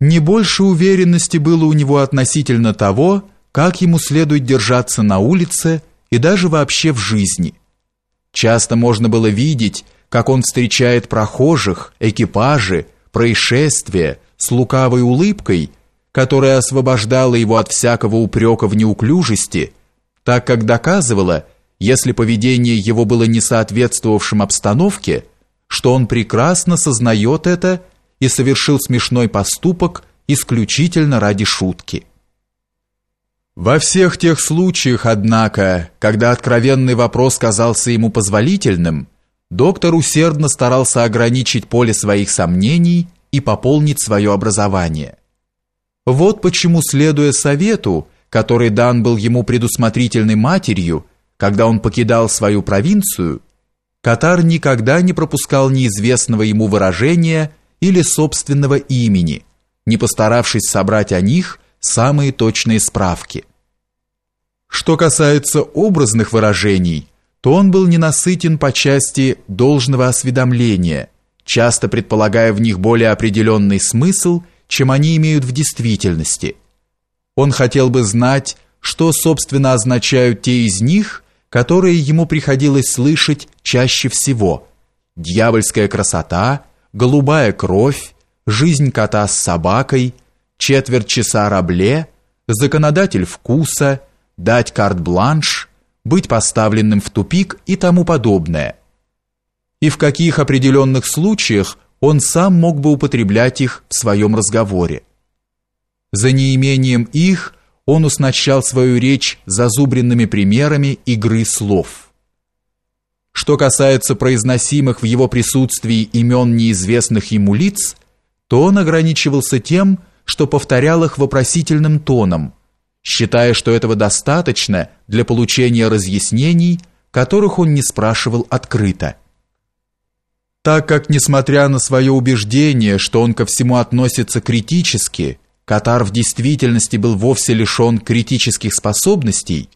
Не больше уверенности было у него относительно того, как ему следует держаться на улице и даже вообще в жизни. Часто можно было видеть, как он встречает прохожих, экипажи, происшествия с лукавой улыбкой, которая освобождала его от всякого упрека в неуклюжести, так как доказывала, если поведение его было не соответствовавшим обстановке, что он прекрасно сознает это и совершил смешной поступок исключительно ради шутки. Во всех тех случаях, однако, когда откровенный вопрос казался ему позволительным, доктор усердно старался ограничить поле своих сомнений и пополнить свое образование. Вот почему, следуя совету, который дан был ему предусмотрительной матерью, когда он покидал свою провинцию, Катар никогда не пропускал неизвестного ему выражения или собственного имени, не постаравшись собрать о них самые точные справки. Что касается образных выражений, то он был ненасытен по части должного осведомления, часто предполагая в них более определенный смысл, чем они имеют в действительности. Он хотел бы знать, что, собственно, означают те из них, которые ему приходилось слышать чаще всего. Дьявольская красота, голубая кровь, жизнь кота с собакой, четверть часа рабле, законодатель вкуса, дать карт-бланш, быть поставленным в тупик и тому подобное. И в каких определенных случаях он сам мог бы употреблять их в своем разговоре. За неимением их он уснащал свою речь зазубренными примерами игры слов. Что касается произносимых в его присутствии имен неизвестных ему лиц, то он ограничивался тем, что повторял их вопросительным тоном, считая, что этого достаточно для получения разъяснений, которых он не спрашивал открыто. Так как, несмотря на свое убеждение, что он ко всему относится критически, Катар в действительности был вовсе лишен критических способностей,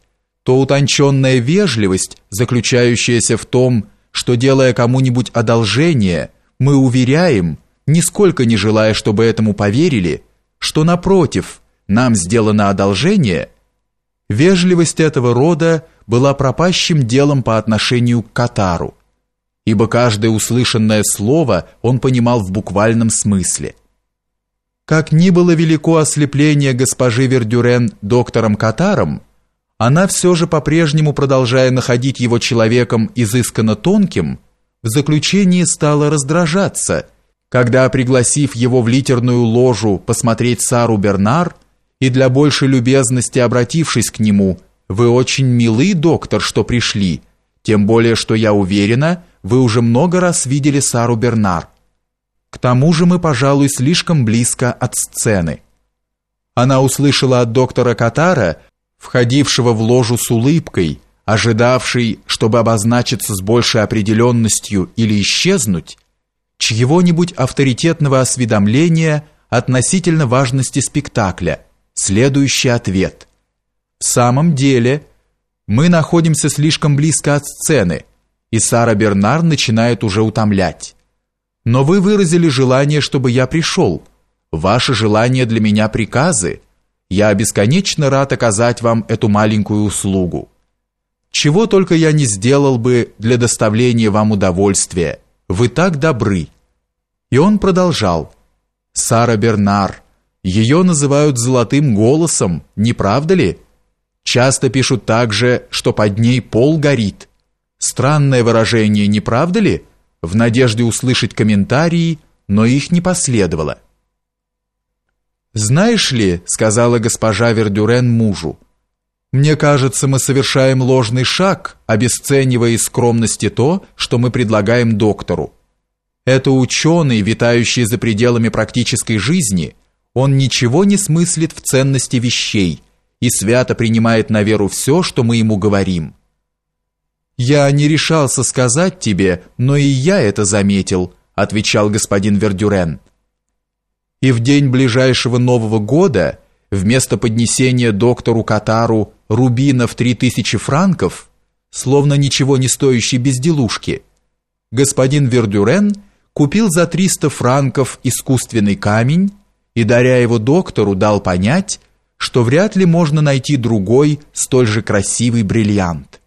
то утонченная вежливость, заключающаяся в том, что делая кому-нибудь одолжение, мы уверяем, нисколько не желая, чтобы этому поверили, что напротив, нам сделано одолжение, вежливость этого рода была пропащим делом по отношению к Катару, ибо каждое услышанное слово он понимал в буквальном смысле. Как ни было велико ослепление госпожи Вердюрен доктором Катаром, она все же по-прежнему, продолжая находить его человеком изысканно тонким, в заключении стала раздражаться, когда, пригласив его в литерную ложу посмотреть Сару Бернар и для большей любезности обратившись к нему, «Вы очень милый, доктор, что пришли, тем более, что я уверена, вы уже много раз видели Сару Бернар. К тому же мы, пожалуй, слишком близко от сцены». Она услышала от доктора Катара, входившего в ложу с улыбкой, ожидавший, чтобы обозначиться с большей определенностью или исчезнуть, чьего-нибудь авторитетного осведомления относительно важности спектакля, следующий ответ. В самом деле, мы находимся слишком близко от сцены, и Сара Бернар начинает уже утомлять. Но вы выразили желание, чтобы я пришел. Ваше желание для меня приказы – я бесконечно рад оказать вам эту маленькую услугу. Чего только я не сделал бы для доставления вам удовольствия. Вы так добры. И он продолжал. Сара Бернар. Ее называют золотым голосом, не правда ли? Часто пишут также, что под ней пол горит. Странное выражение, не правда ли? В надежде услышать комментарии, но их не последовало. «Знаешь ли, — сказала госпожа Вердюрен мужу, — мне кажется, мы совершаем ложный шаг, обесценивая из скромности то, что мы предлагаем доктору. Это ученый, витающий за пределами практической жизни, он ничего не смыслит в ценности вещей и свято принимает на веру все, что мы ему говорим. «Я не решался сказать тебе, но и я это заметил», отвечал господин Вердюрен и в день ближайшего Нового года вместо поднесения доктору Катару рубина в три тысячи франков, словно ничего не стоящей безделушки, господин Вердюрен купил за 300 франков искусственный камень, и, даря его доктору, дал понять, что вряд ли можно найти другой, столь же красивый бриллиант.